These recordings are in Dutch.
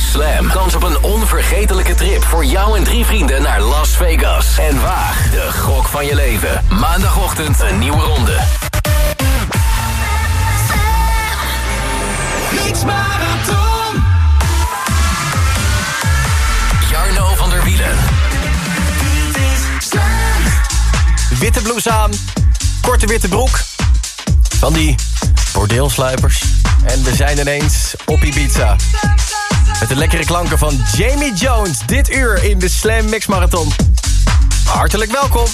Slam. Kans op een onvergetelijke trip voor jou en drie vrienden naar Las Vegas. En waag de gok van je leven. Maandagochtend een nieuwe ronde. Mix Marathon. Jarno van der Wielen. Witte blouse aan, korte witte broek. Van die bordeelsluipers. En we zijn ineens op Ibiza. Met de lekkere klanken van Jamie Jones. Dit uur in de Slam Mix Marathon. Hartelijk welkom.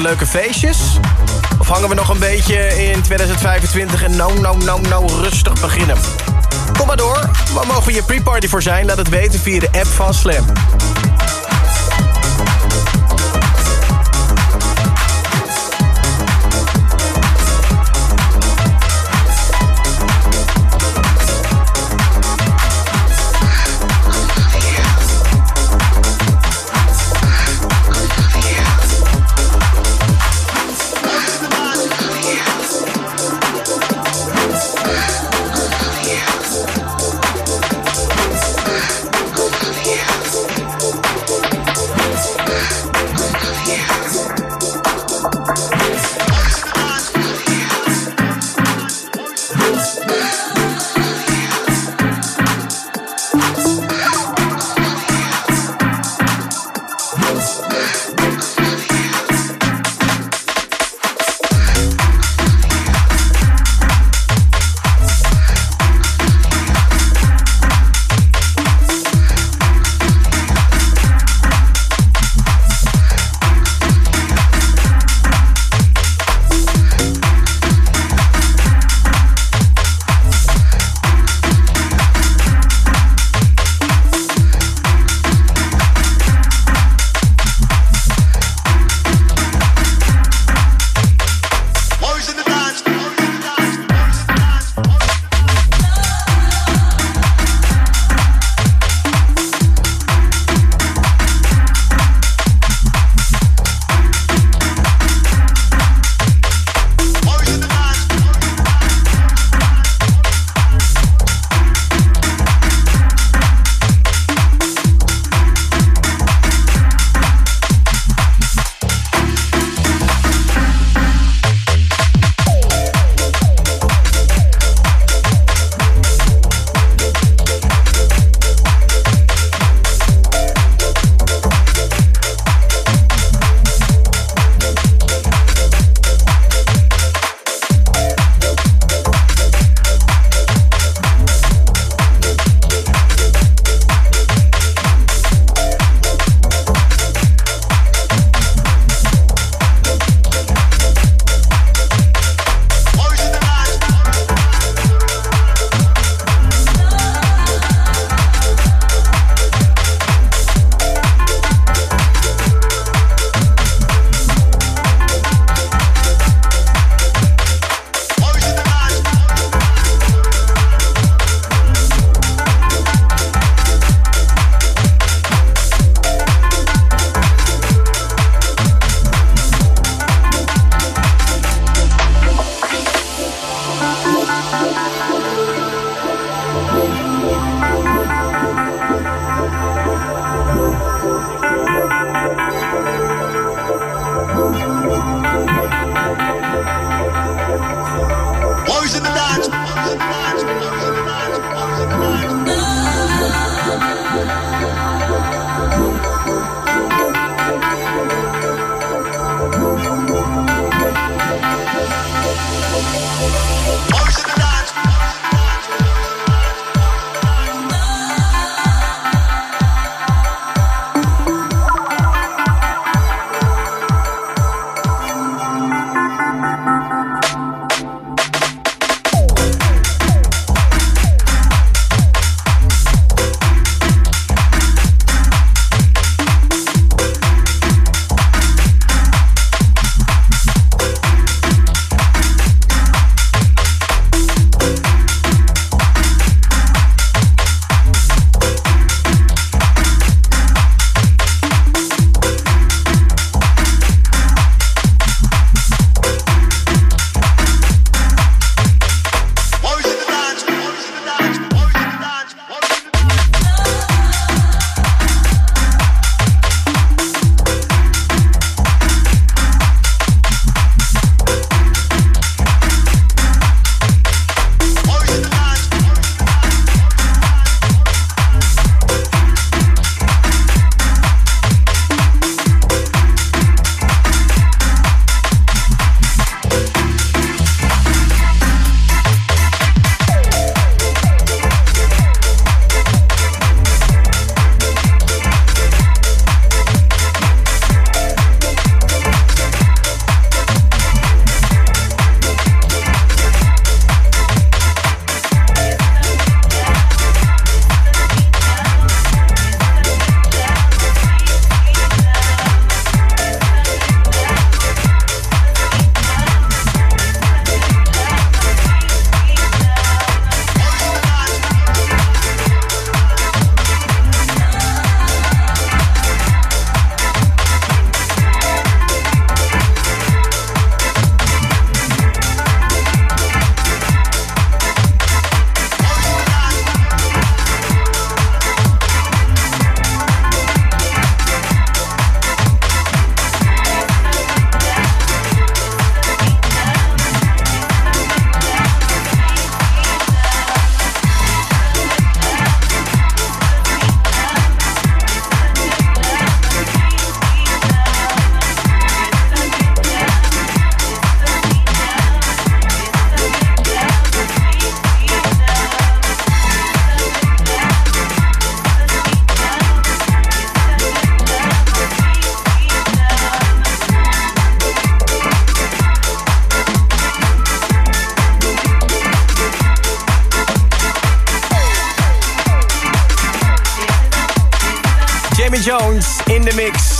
Leuke feestjes? Of hangen we nog een beetje in 2025 en nou, nou, nou, nou rustig beginnen? Kom maar door. Waar mogen we je pre-party voor zijn? Laat het weten via de app van Slam.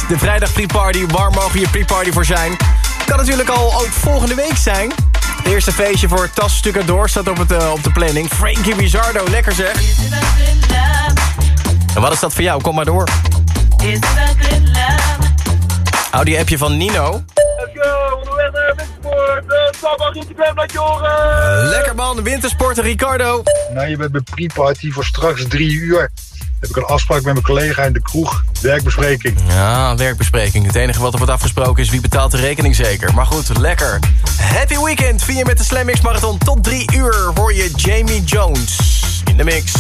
De vrijdag pre-party, waar mogen je pre-party voor zijn? Kan natuurlijk al ook volgende week zijn. Het eerste feestje voor Tas Door staat op, het, uh, op de planning. Frankie Bizardo, lekker zeg. En wat is dat voor jou? Kom maar door. Hou die appje van Nino. Let's go, onderweg naar Wintersport. Papa, Instagram, laat je horen. Lekker man, wintersporten Ricardo. Nou, je bent bij pre-party voor straks drie uur. Heb ik een afspraak met mijn collega in de kroeg. Werkbespreking. Ja, werkbespreking. Het enige wat er wordt afgesproken is wie betaalt de rekening zeker. Maar goed, lekker. Happy weekend. Vier met de Slam Mix Marathon. Tot drie uur hoor je Jamie Jones in de mix.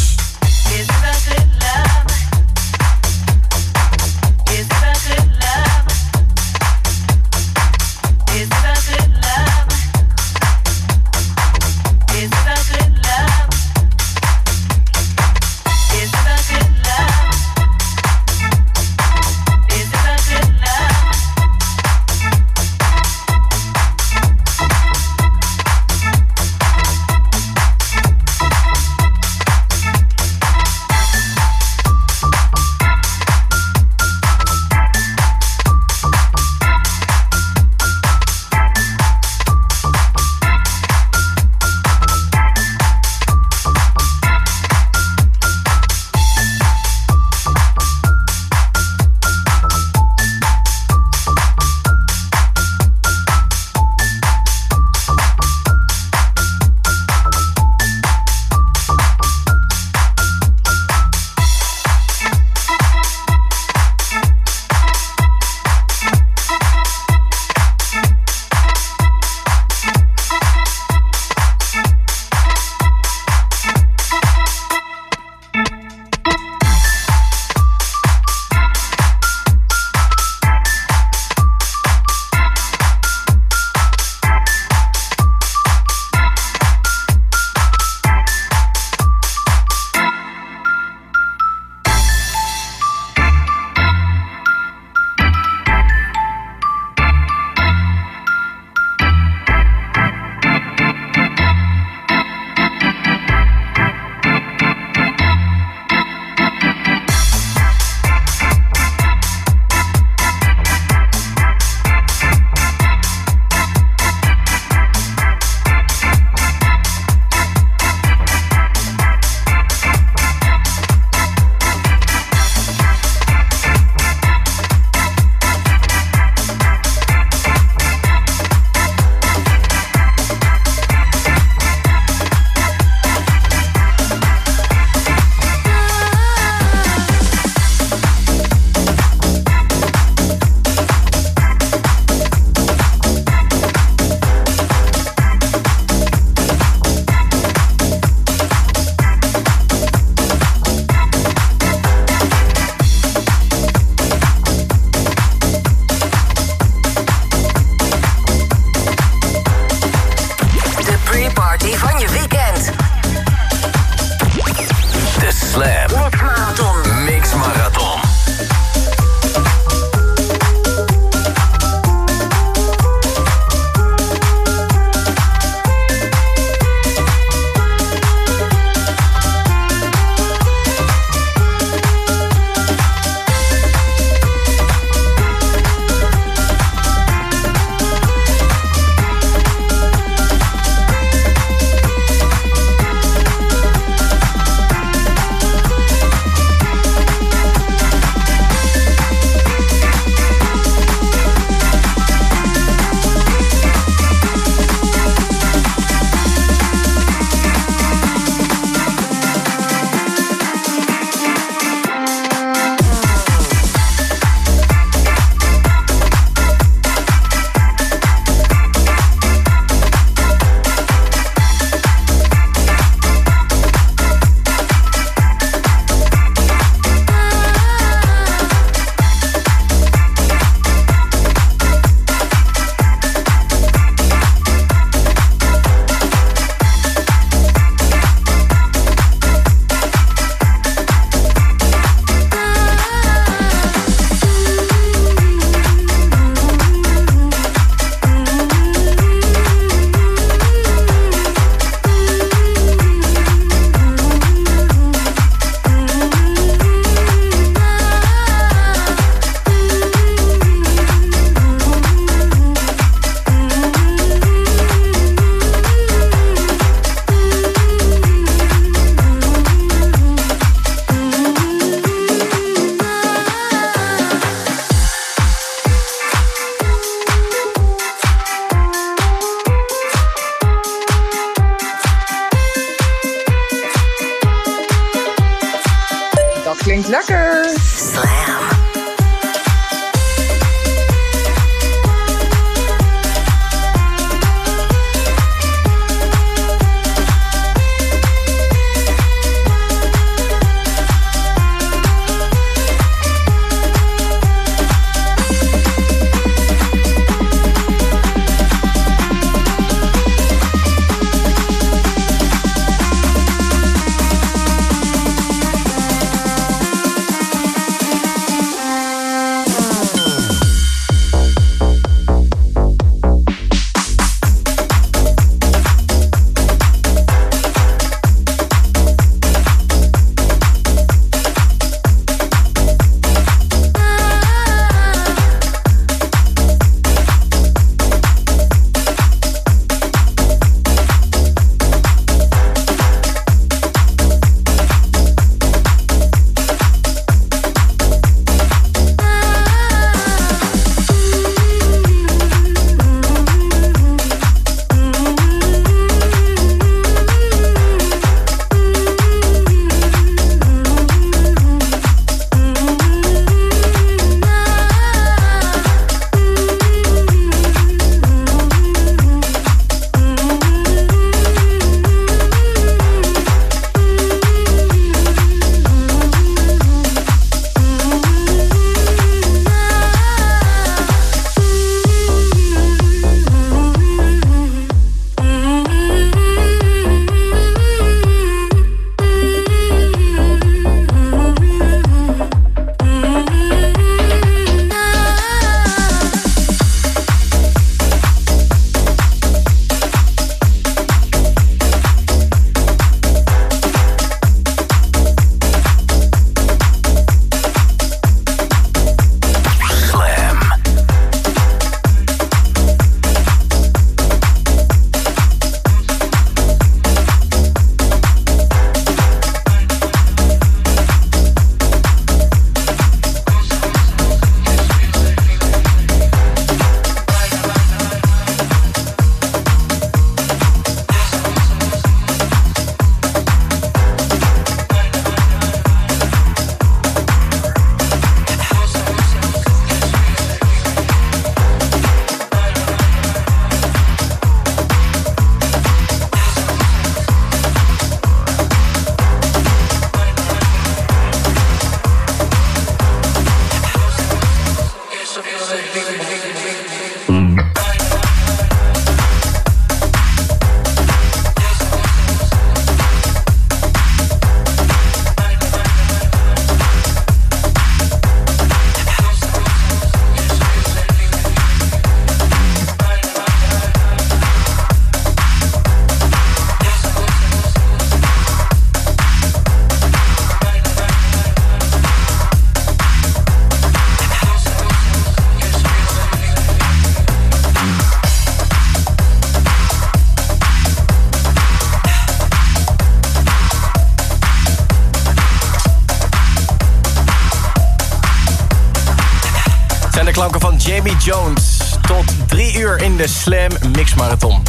Jones. Tot drie uur in de Slam Mix Marathon.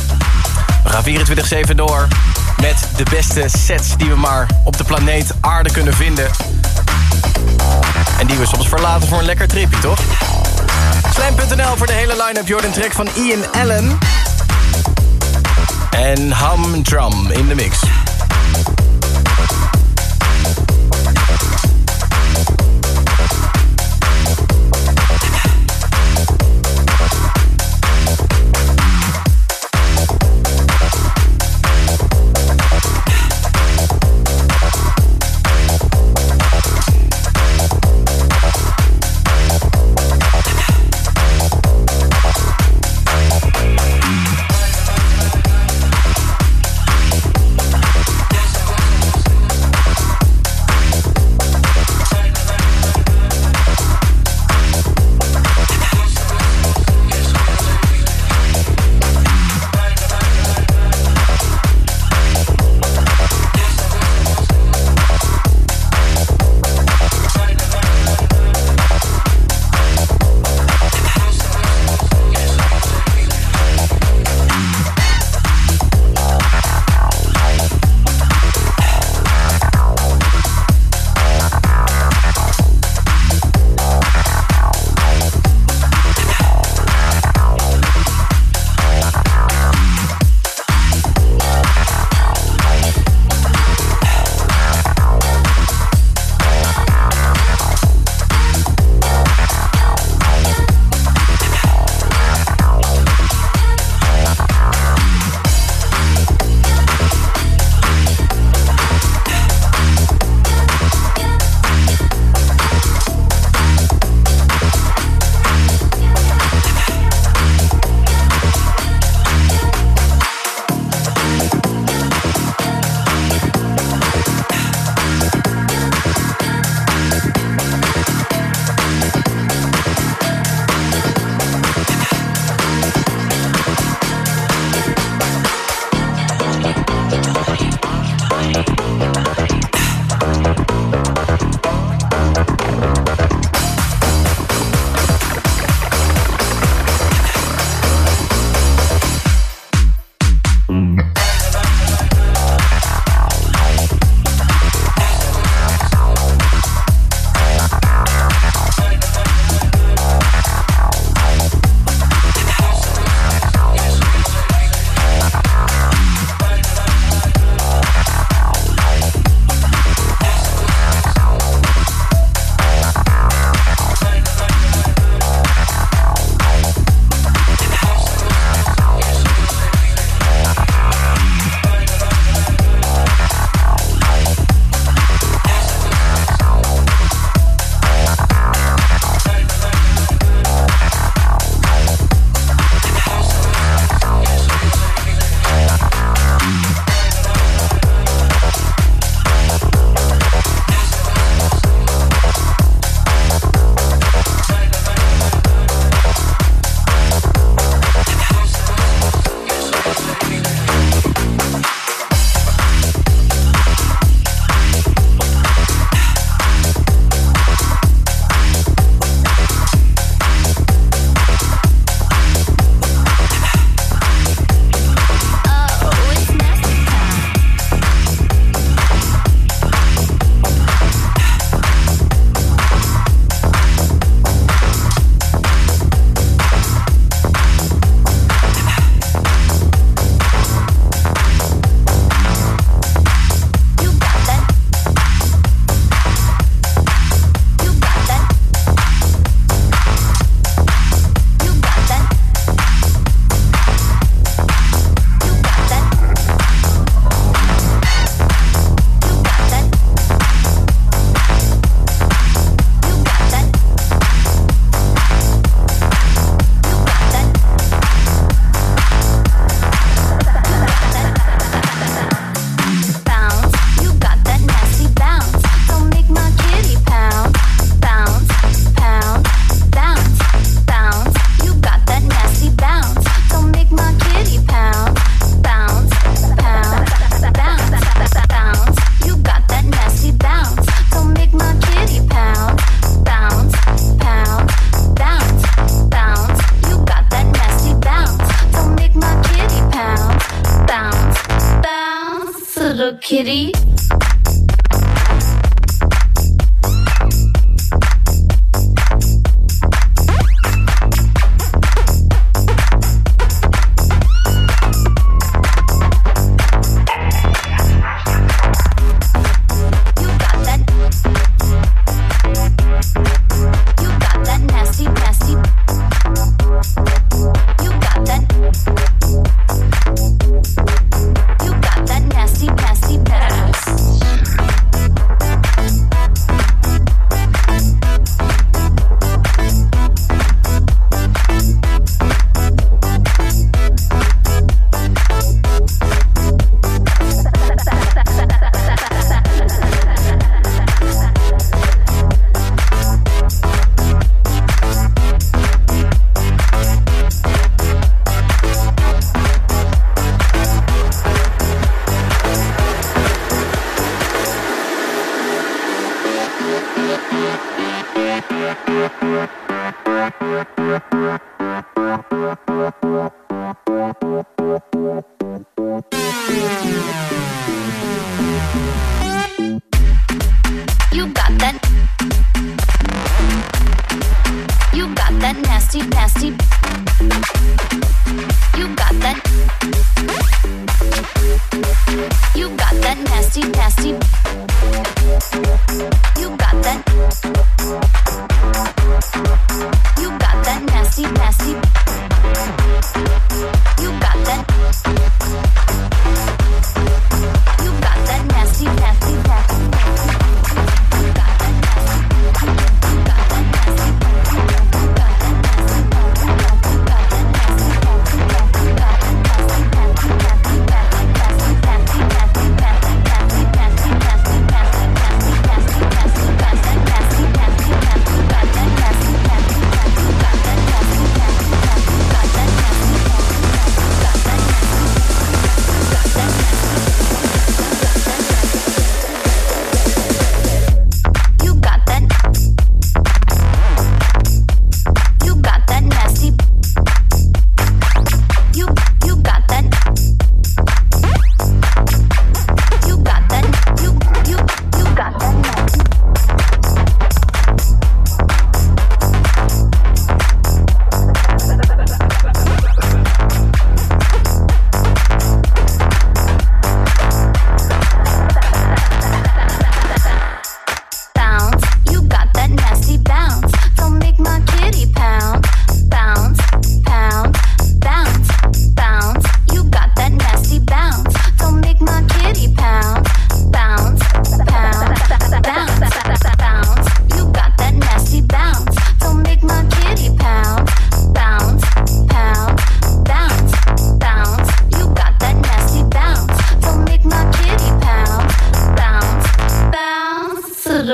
We gaan 24-7 door met de beste sets die we maar op de planeet aarde kunnen vinden. En die we soms verlaten voor een lekker tripje, toch? Slam.nl voor de hele line-up. Jordan track van Ian Allen. En Humdrum in de mix.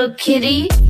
Little Kitty.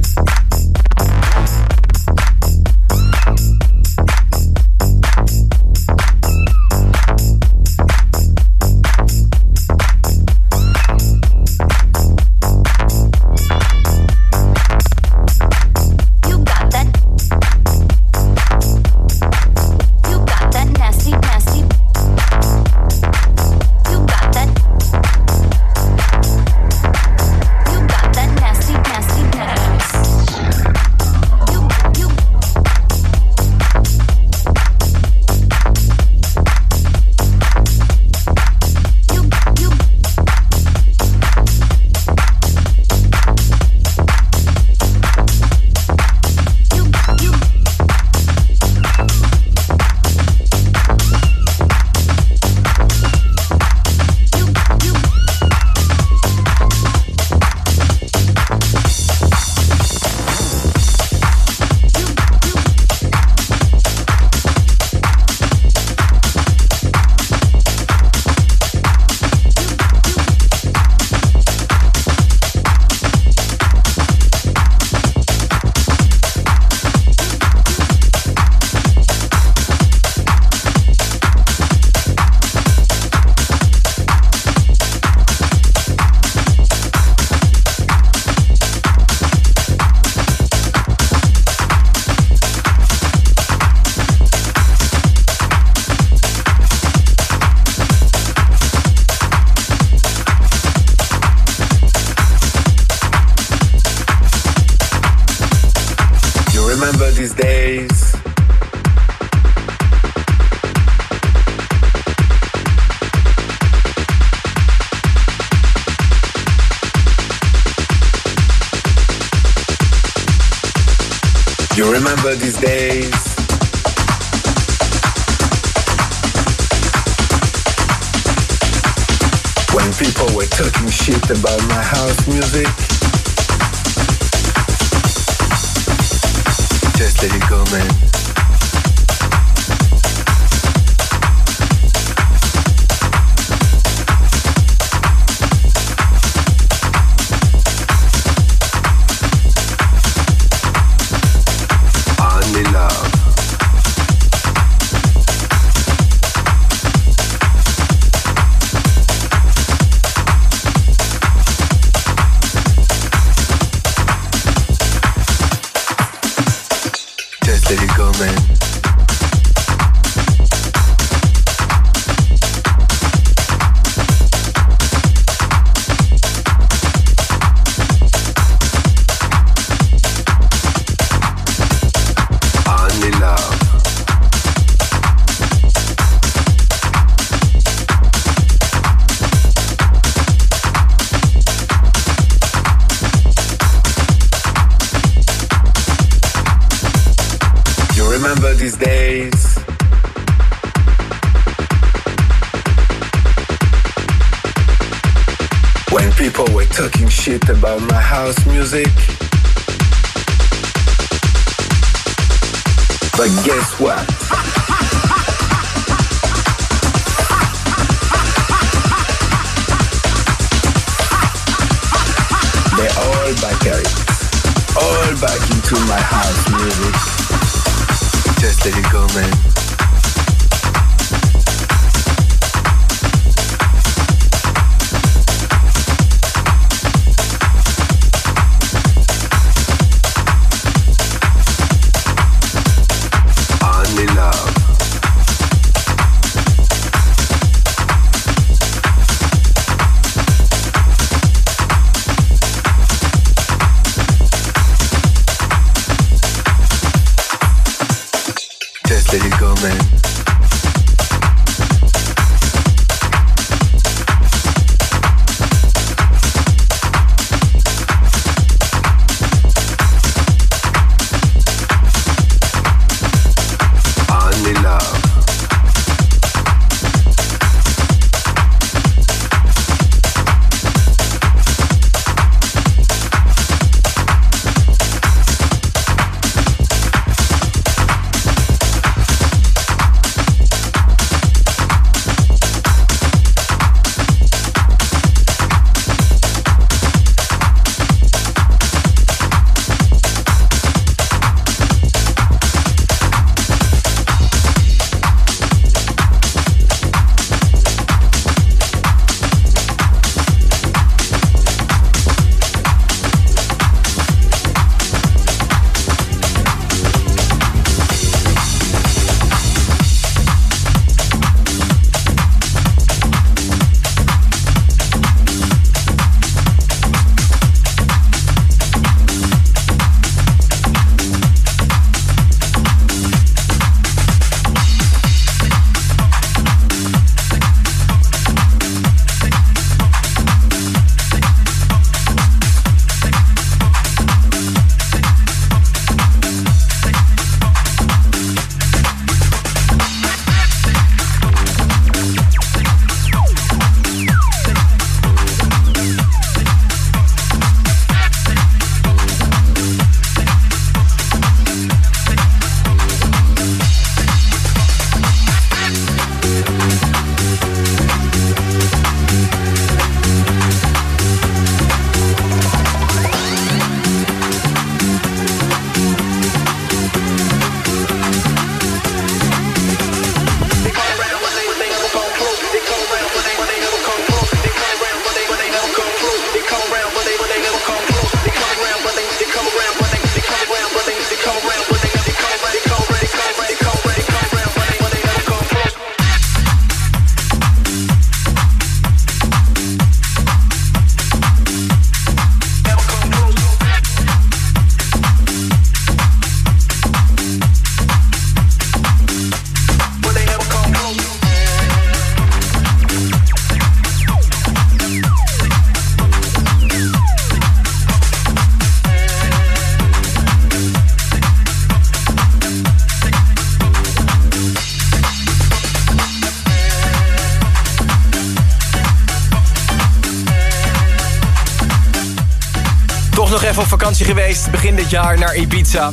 Jaar naar Ibiza.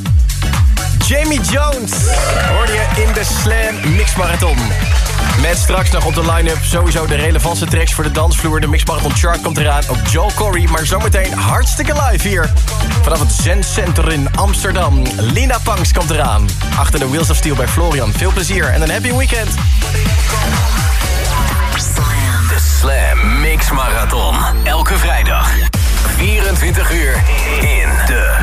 Jamie Jones hoorde je in de Slam Mix Marathon. Met straks nog op de line-up sowieso de relevantste tracks voor de dansvloer. De Mix Marathon Chart komt eraan. Ook Joel Corey, maar zometeen hartstikke live hier. Vanaf het Zen Center in Amsterdam. Lina Panks komt eraan. Achter de Wheels of Steel bij Florian. Veel plezier en een happy weekend. De Slam Mix Marathon. Elke vrijdag. 24 uur in de